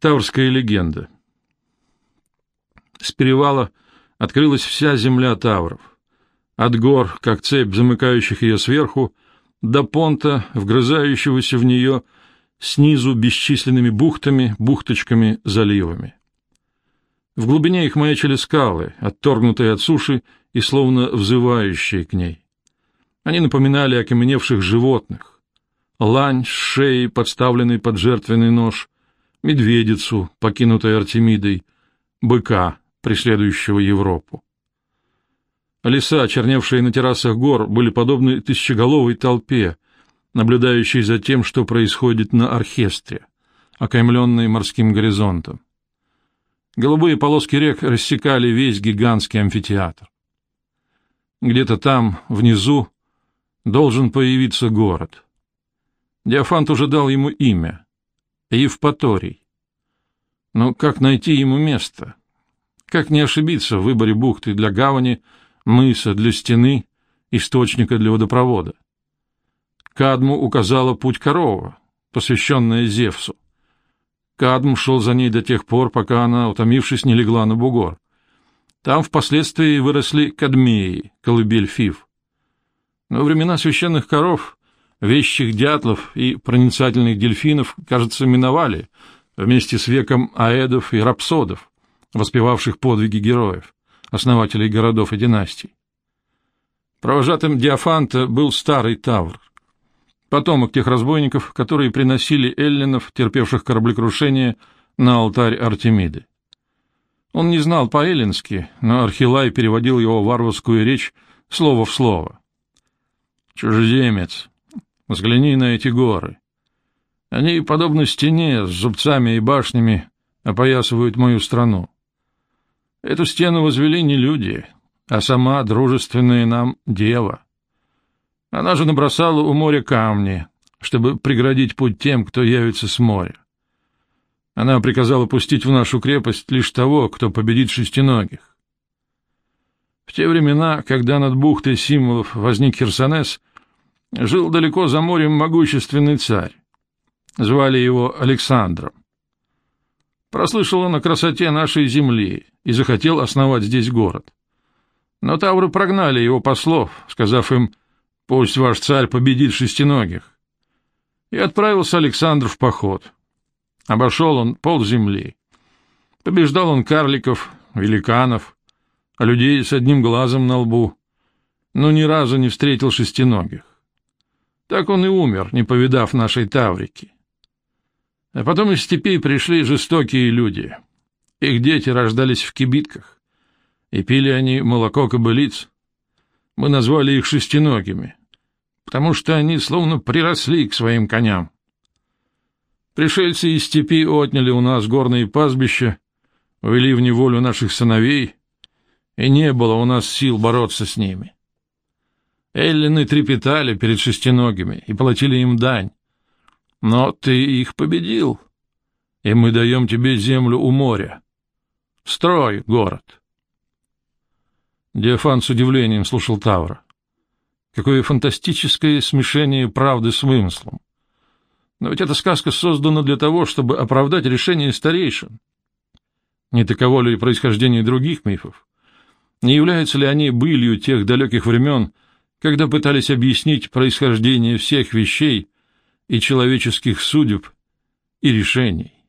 Таврская легенда. С перевала открылась вся земля Тавров. От гор, как цепь замыкающих ее сверху, до понта, вгрызающегося в нее снизу бесчисленными бухтами, бухточками, заливами. В глубине их маячили скалы, отторгнутые от суши и словно взывающие к ней. Они напоминали окаменевших животных. Лань с шеей, подставленной под жертвенный нож, медведицу, покинутой Артемидой, быка, преследующего Европу. Леса, черневшие на террасах гор, были подобны тысячеголовой толпе, наблюдающей за тем, что происходит на оркестре, окаймленной морским горизонтом. Голубые полоски рек рассекали весь гигантский амфитеатр. Где-то там, внизу, должен появиться город. Диофант уже дал ему имя — Евпаторий. Но как найти ему место? Как не ошибиться в выборе бухты для гавани, мыса для стены, источника для водопровода? Кадму указала путь корова, посвященная Зевсу. Кадм шел за ней до тех пор, пока она, утомившись, не легла на бугор. Там впоследствии выросли кадмеи, колыбель Фив. Но времена священных коров, вещих дятлов и проницательных дельфинов, кажется, миновали вместе с веком аэдов и рапсодов, воспевавших подвиги героев, основателей городов и династий. Провожатым Диофанта был старый Тавр, потомок тех разбойников, которые приносили эллинов, терпевших кораблекрушение, на алтарь Артемиды. Он не знал по-эллински, но Архилай переводил его варварскую речь слово в слово. «Чужеземец, взгляни на эти горы. Они, подобно стене с зубцами и башнями, опоясывают мою страну. Эту стену возвели не люди, а сама дружественная нам дева. Она же набросала у моря камни, чтобы преградить путь тем, кто явится с моря. Она приказала пустить в нашу крепость лишь того, кто победит шестиногих. В те времена, когда над бухтой символов возник Херсонес, жил далеко за морем могущественный царь. Звали его Александром. Прослышал он о красоте нашей земли и захотел основать здесь город. Но тавры прогнали его послов, сказав им, пусть ваш царь победит шестиногих. И отправился Александр в поход. Обошел он пол земли. Побеждал он карликов, великанов, людей с одним глазом на лбу, но ни разу не встретил шестиногих. Так он и умер, не повидав нашей Таврики. А потом из степей пришли жестокие люди. Их дети рождались в кибитках, и пили они молоко кобылиц. Мы назвали их шестиногими, потому что они словно приросли к своим коням. Пришельцы из степи отняли у нас горные пастбища, увели в неволю наших сыновей, и не было у нас сил бороться с ними. Эллины трепетали перед шестиногими и платили им дань. Но ты их победил, и мы даем тебе землю у моря. Строй город. Диофан с удивлением слушал Тавра. Какое фантастическое смешение правды с вымыслом. Но ведь эта сказка создана для того, чтобы оправдать решение старейшин. Не таково ли происхождение других мифов? Не являются ли они былью тех далеких времен, когда пытались объяснить происхождение всех вещей и человеческих судеб и решений?